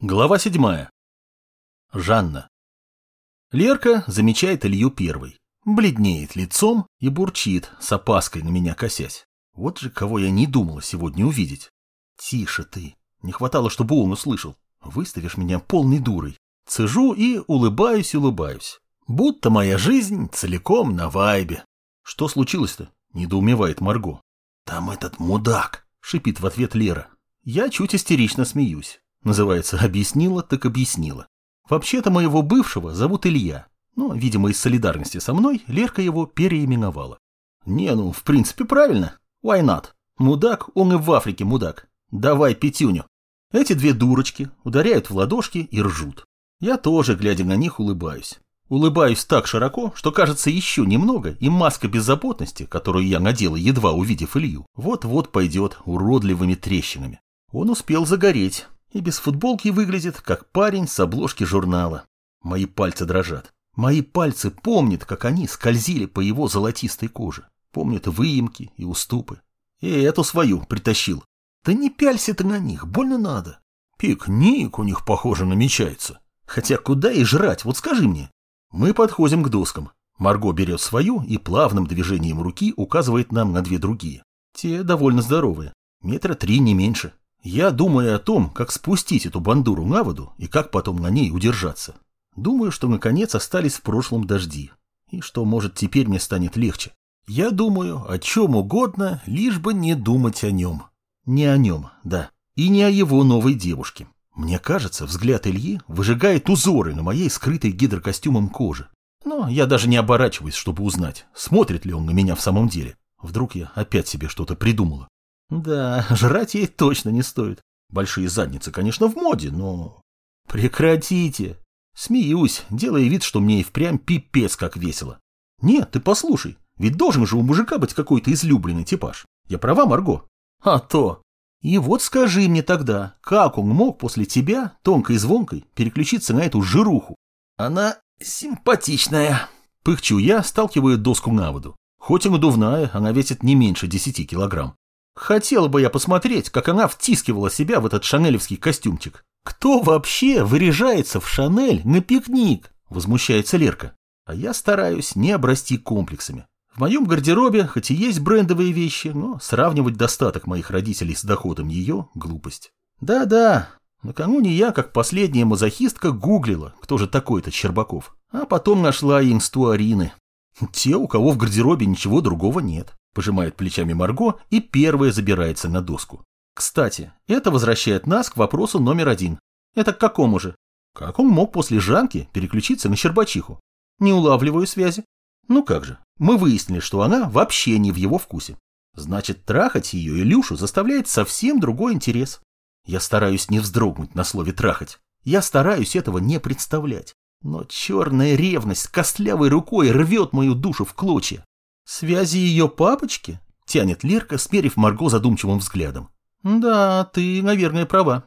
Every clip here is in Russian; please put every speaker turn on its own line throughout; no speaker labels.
Глава седьмая. Жанна. Лерка замечает Илью первой. Бледнеет лицом и бурчит, с опаской на меня косясь. Вот же кого я не думала сегодня увидеть. Тише ты. Не хватало, чтобы он услышал. Выставишь меня полной дурой. Цежу и улыбаюсь-улыбаюсь. Будто моя жизнь целиком на вайбе. Что случилось-то? Недоумевает Марго. Там этот мудак, шипит в ответ Лера. Я чуть истерично смеюсь. Называется «Объяснила, так объяснила». Вообще-то моего бывшего зовут Илья, но, видимо, из солидарности со мной Лерка его переименовала. Не, ну, в принципе, правильно. Why not? Мудак, он и в Африке мудак. Давай пятюню. Эти две дурочки ударяют в ладошки и ржут. Я тоже, глядя на них, улыбаюсь. Улыбаюсь так широко, что кажется еще немного, и маска беззаботности, которую я надела, едва увидев Илью, вот-вот пойдет уродливыми трещинами. Он успел загореть, и без футболки выглядит, как парень с обложки журнала. Мои пальцы дрожат. Мои пальцы помнят, как они скользили по его золотистой коже. Помнят выемки и уступы. И эту свою притащил. Да не пялься ты на них, больно надо. Пикник у них, похоже, намечается. Хотя куда и жрать, вот скажи мне. Мы подходим к доскам. Марго берет свою и плавным движением руки указывает нам на две другие. Те довольно здоровые. Метра три не меньше. Я думаю о том, как спустить эту бандуру на воду и как потом на ней удержаться. Думаю, что наконец остались в прошлом дожди, и что, может, теперь мне станет легче. Я думаю о чем угодно, лишь бы не думать о нем. Не о нем, да, и не о его новой девушке. Мне кажется, взгляд Ильи выжигает узоры на моей скрытой гидрокостюмом коже. Но я даже не оборачиваюсь, чтобы узнать, смотрит ли он на меня в самом деле. Вдруг я опять себе что-то придумала. Да, жрать ей точно не стоит. Большие задницы, конечно, в моде, но... Прекратите! Смеюсь, делая вид, что мне и впрямь пипец как весело. Нет, ты послушай, ведь должен же у мужика быть какой-то излюбленный типаж. Я права, Марго? А то. И вот скажи мне тогда, как он мог после тебя, тонкой и звонкой, переключиться на эту жируху? Она симпатичная. Пыхчу я, сталкивая доску на воду. Хоть и надувная, она весит не меньше десяти килограмм. Хотела бы я посмотреть, как она втискивала себя в этот шанелевский костюмчик. Кто вообще выряжается в Шанель на пикник? Возмущается Лерка. А я стараюсь не обрасти комплексами. В моем гардеробе хоть и есть брендовые вещи, но сравнивать достаток моих родителей с доходом ее – глупость. Да-да, накануне я, как последняя мазохистка, гуглила, кто же такой этот Щербаков. А потом нашла инсту Арины. Те, у кого в гардеробе ничего другого нет. Пожимает плечами Марго и первая забирается на доску. Кстати, это возвращает нас к вопросу номер один. Это к какому же? Как он мог после Жанки переключиться на Щербачиху? Не улавливаю связи. Ну как же, мы выяснили, что она вообще не в его вкусе. Значит, трахать ее Илюшу заставляет совсем другой интерес. Я стараюсь не вздрогнуть на слове «трахать». Я стараюсь этого не представлять. Но черная ревность костлявой рукой рвет мою душу в клочья. «Связи ее папочки?» — тянет Лерка, смерив Марго задумчивым взглядом. «Да, ты, наверное, права».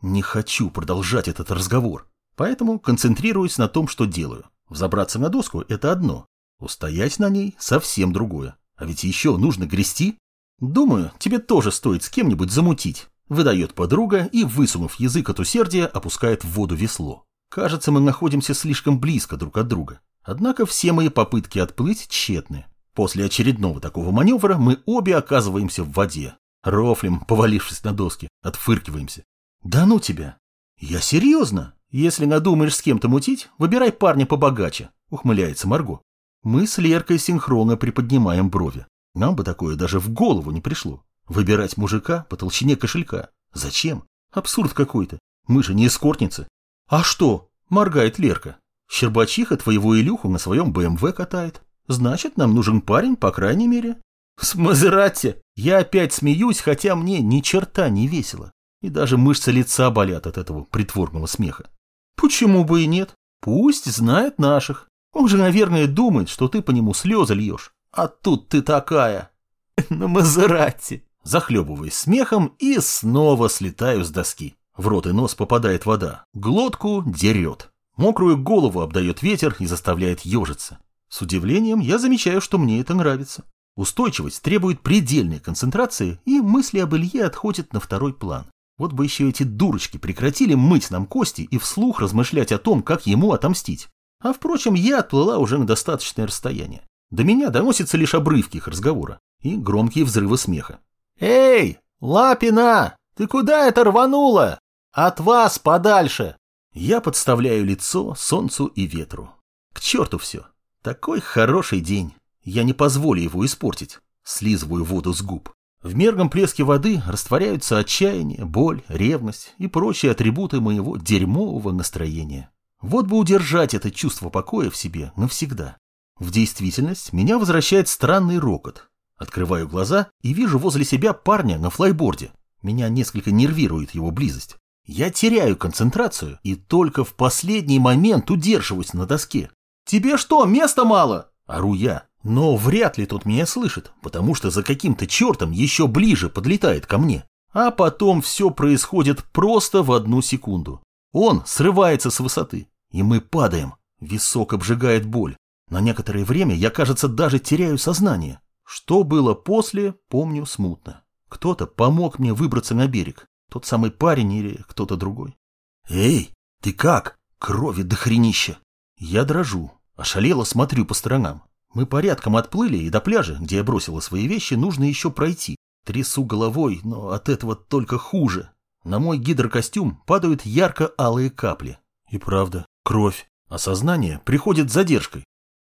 Не хочу продолжать этот разговор, поэтому концентрируюсь на том, что делаю. Взобраться на доску — это одно, устоять на ней — совсем другое. А ведь еще нужно грести. Думаю, тебе тоже стоит с кем-нибудь замутить. Выдает подруга и, высунув язык от усердия, опускает в воду весло. Кажется, мы находимся слишком близко друг от друга. Однако все мои попытки отплыть тщетны. После очередного такого маневра мы обе оказываемся в воде. Рофлем, повалившись на доски, отфыркиваемся. Да ну тебя! Я серьезно? Если надумаешь с кем-то мутить, выбирай парня побогаче, ухмыляется Марго. Мы с Леркой синхронно приподнимаем брови. Нам бы такое даже в голову не пришло. Выбирать мужика по толщине кошелька. Зачем? Абсурд какой-то. Мы же не эскортницы. А что? Моргает Лерка. Щербачиха твоего Илюху на своем БМВ катает. Значит, нам нужен парень, по крайней мере. С Мазерати. Я опять смеюсь, хотя мне ни черта не весело. И даже мышцы лица болят от этого притворного смеха. Почему бы и нет? Пусть знает наших. Он же, наверное, думает, что ты по нему слезы льешь. А тут ты такая. На Мазерати. Захлебываясь смехом и снова слетаю с доски. В рот и нос попадает вода. Глотку дерет. Мокрую голову обдает ветер и заставляет ежиться. С удивлением я замечаю, что мне это нравится. Устойчивость требует предельной концентрации, и мысли об Илье отходят на второй план. Вот бы еще эти дурочки прекратили мыть нам кости и вслух размышлять о том, как ему отомстить. А впрочем, я отплыла уже на достаточное расстояние. До меня доносятся лишь обрывки их разговора и громкие взрывы смеха. «Эй, Лапина, ты куда это рванула? От вас подальше!» Я подставляю лицо солнцу и ветру. К черту все. Такой хороший день. Я не позволю его испортить. Слизываю воду с губ. В мергом плеске воды растворяются отчаяние, боль, ревность и прочие атрибуты моего дерьмового настроения. Вот бы удержать это чувство покоя в себе навсегда. В действительность меня возвращает странный рокот. Открываю глаза и вижу возле себя парня на флайборде. Меня несколько нервирует его близость. Я теряю концентрацию и только в последний момент удерживаюсь на доске. «Тебе что, места мало?» – ору я. Но вряд ли тот меня слышит, потому что за каким-то чертом еще ближе подлетает ко мне. А потом все происходит просто в одну секунду. Он срывается с высоты, и мы падаем. Висок обжигает боль. На некоторое время я, кажется, даже теряю сознание. Что было после, помню смутно. Кто-то помог мне выбраться на берег. Тот самый парень или кто-то другой. «Эй, ты как? Крови до хренища!» Я дрожу, ошалело смотрю по сторонам. Мы порядком отплыли, и до пляжа, где я бросила свои вещи, нужно еще пройти. Трясу головой, но от этого только хуже. На мой гидрокостюм падают ярко-алые капли. И правда, кровь. Осознание приходит с задержкой.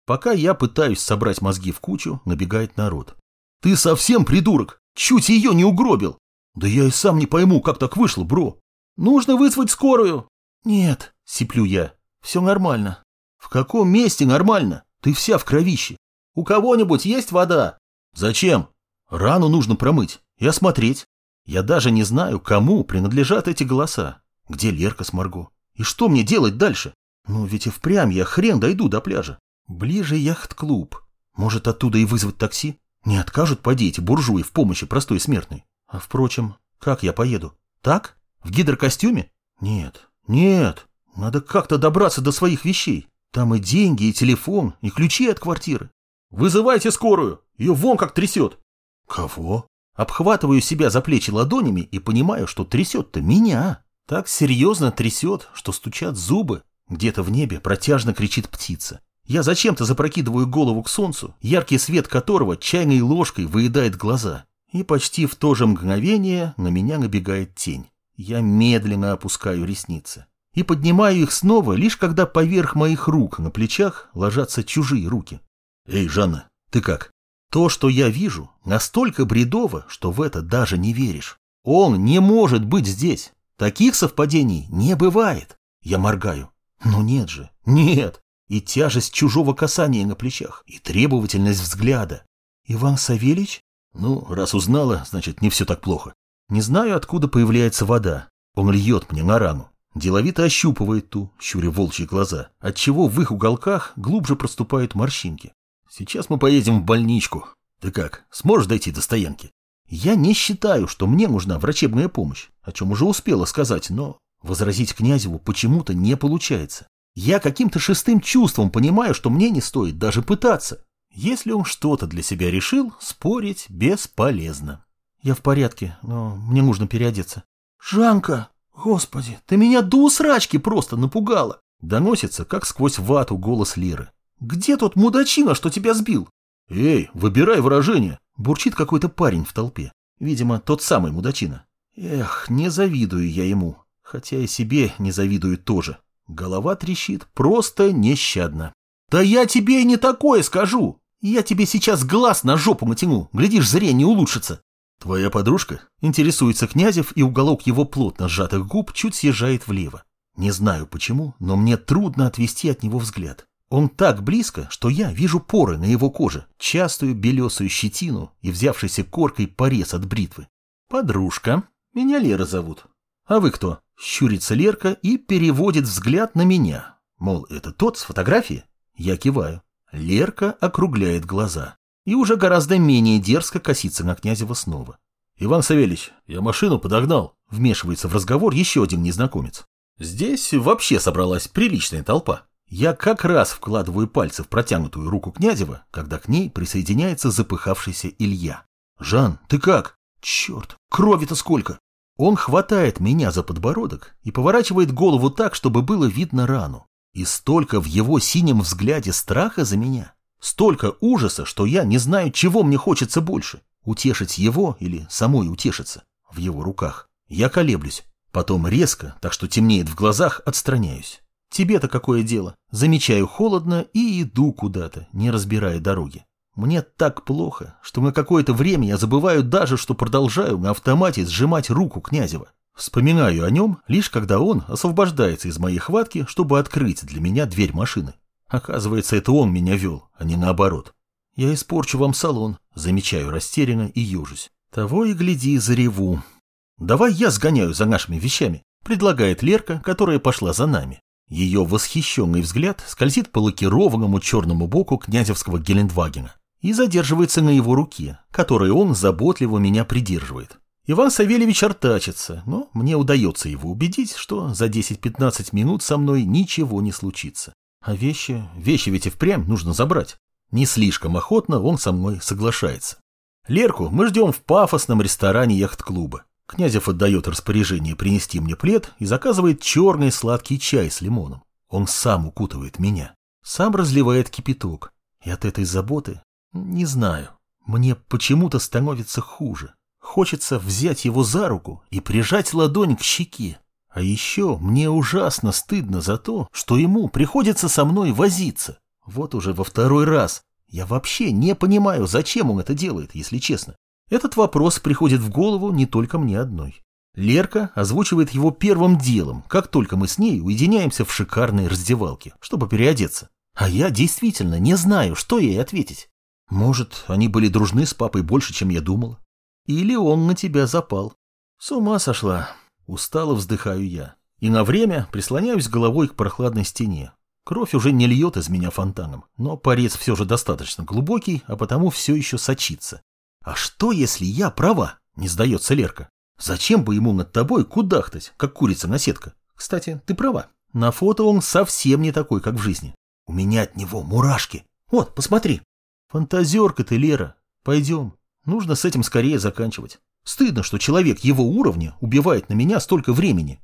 Пока я пытаюсь собрать мозги в кучу, набегает народ. «Ты совсем придурок! Чуть ее не угробил!» «Да я и сам не пойму, как так вышло, бро!» «Нужно вызвать скорую!» «Нет», — сиплю я, — «все нормально». «В каком месте нормально?» Ты вся в кровище. У кого-нибудь есть вода? Зачем? Рану нужно промыть и осмотреть. Я даже не знаю, кому принадлежат эти голоса. Где Лерка с Марго? И что мне делать дальше? Ну, ведь и впрямь я хрен дойду до пляжа. Ближе яхт-клуб. Может, оттуда и вызвать такси? Не откажут поди эти буржуи в помощи простой смертной. А впрочем, как я поеду? Так? В гидрокостюме? Нет, нет. Надо как-то добраться до своих вещей. Там и деньги, и телефон, и ключи от квартиры. Вызывайте скорую, ее вон как трясет. Кого? Обхватываю себя за плечи ладонями и понимаю, что трясет-то меня. Так серьезно трясет, что стучат зубы. Где-то в небе протяжно кричит птица. Я зачем-то запрокидываю голову к солнцу, яркий свет которого чайной ложкой выедает глаза. И почти в то же мгновение на меня набегает тень. Я медленно опускаю ресницы и поднимаю их снова, лишь когда поверх моих рук на плечах ложатся чужие руки. «Эй, Жанна, ты как?» То, что я вижу, настолько бредово, что в это даже не веришь. Он не может быть здесь. Таких совпадений не бывает. Я моргаю. Ну нет же, нет. И тяжесть чужого касания на плечах, и требовательность взгляда. Иван Савельич? Ну, раз узнала, значит, не все так плохо. Не знаю, откуда появляется вода. Он льет мне на рану. Деловито ощупывает ту, щуря волчьи глаза, отчего в их уголках глубже проступают морщинки. Сейчас мы поедем в больничку. Ты как, сможешь дойти до стоянки? Я не считаю, что мне нужна врачебная помощь, о чем уже успела сказать, но возразить Князеву почему-то не получается. Я каким-то шестым чувством понимаю, что мне не стоит даже пытаться. Если он что-то для себя решил, спорить бесполезно. Я в порядке, но мне нужно переодеться. «Жанка!» «Господи, ты меня до усрачки просто напугала!» Доносится, как сквозь вату, голос Леры. «Где тот мудачина, что тебя сбил?» «Эй, выбирай выражение!» Бурчит какой-то парень в толпе. Видимо, тот самый мудачина. Эх, не завидую я ему. Хотя и себе не завидую тоже. Голова трещит просто нещадно. «Да я тебе и не такое скажу! Я тебе сейчас глаз на жопу натяну, глядишь, зрение улучшится!» «Твоя подружка?» Интересуется Князев, и уголок его плотно сжатых губ чуть съезжает влево. Не знаю почему, но мне трудно отвести от него взгляд. Он так близко, что я вижу поры на его коже, частую белесую щетину и взявшийся коркой порез от бритвы. «Подружка. Меня Лера зовут. А вы кто?» Щурится Лерка и переводит взгляд на меня. Мол, это тот с фотографии? Я киваю. Лерка округляет глаза и уже гораздо менее дерзко косится на Князева снова. «Иван Савельевич, я машину подогнал», — вмешивается в разговор еще один незнакомец. Здесь вообще собралась приличная толпа. Я как раз вкладываю пальцы в протянутую руку Князева, когда к ней присоединяется запыхавшийся Илья. «Жан, ты как?» «Черт, крови-то сколько!» Он хватает меня за подбородок и поворачивает голову так, чтобы было видно рану. И столько в его синем взгляде страха за меня, столько ужаса, что я не знаю, чего мне хочется больше – утешить его или самой утешиться в его руках. Я колеблюсь, потом резко, так что темнеет в глазах, отстраняюсь. Тебе-то какое дело? Замечаю холодно и иду куда-то, не разбирая дороги. Мне так плохо, что на какое-то время я забываю даже, что продолжаю на автомате сжимать руку Князева. Вспоминаю о нем, лишь когда он освобождается из моей хватки, чтобы открыть для меня дверь машины. Оказывается, это он меня вел, а не наоборот. Я испорчу вам салон, замечаю растерянно и ежусь. Того и гляди, зареву. Давай я сгоняю за нашими вещами, предлагает Лерка, которая пошла за нами. Ее восхищенный взгляд скользит по лакированному черному боку князевского Гелендвагена и задерживается на его руке, которой он заботливо меня придерживает. Иван Савельевич артачится, но мне удается его убедить, что за 10-15 минут со мной ничего не случится. А вещи, вещи ведь и впрямь нужно забрать. Не слишком охотно он со мной соглашается. Лерку мы ждем в пафосном ресторане яхт-клуба. Князев отдает распоряжение принести мне плед и заказывает черный сладкий чай с лимоном. Он сам укутывает меня, сам разливает кипяток. И от этой заботы, не знаю, мне почему-то становится хуже. Хочется взять его за руку и прижать ладонь к щеке. А еще мне ужасно стыдно за то, что ему приходится со мной возиться. Вот уже во второй раз. Я вообще не понимаю, зачем он это делает, если честно. Этот вопрос приходит в голову не только мне одной. Лерка озвучивает его первым делом, как только мы с ней уединяемся в шикарной раздевалке, чтобы переодеться. А я действительно не знаю, что ей ответить. Может, они были дружны с папой больше, чем я думала. Или он на тебя запал. С ума сошла. Устало вздыхаю я. И на время прислоняюсь головой к прохладной стене. Кровь уже не льет из меня фонтаном, но порез все же достаточно глубокий, а потому все еще сочится. «А что, если я права?» – не сдается Лерка. «Зачем бы ему над тобой кудахтать, как курица на сетка? Кстати, ты права. На фото он совсем не такой, как в жизни. У меня от него мурашки. Вот, посмотри». «Фантазерка ты, Лера. Пойдем. Нужно с этим скорее заканчивать. Стыдно, что человек его уровня убивает на меня столько времени.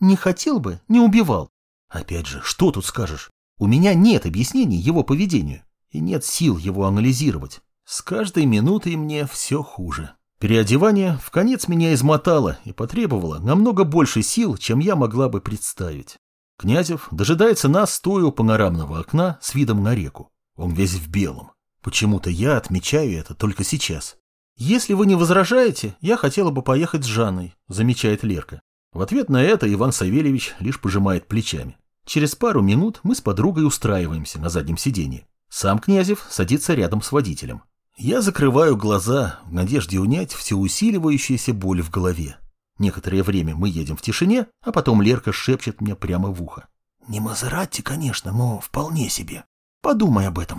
Не хотел бы, не убивал. Опять же, что тут скажешь? У меня нет объяснений его поведению, и нет сил его анализировать. С каждой минутой мне все хуже. Переодевание в конец меня измотало и потребовало намного больше сил, чем я могла бы представить. Князев дожидается нас, стоя у панорамного окна с видом на реку. Он весь в белом. Почему-то я отмечаю это только сейчас. «Если вы не возражаете, я хотела бы поехать с Жанной», – замечает Лерка. В ответ на это Иван Савельевич лишь пожимает плечами. Через пару минут мы с подругой устраиваемся на заднем сиденье. Сам Князев садится рядом с водителем. Я закрываю глаза в надежде унять все усиливающуюся боль в голове. Некоторое время мы едем в тишине, а потом Лерка шепчет мне прямо в ухо. «Не Мазерати, конечно, но вполне себе. Подумай об этом».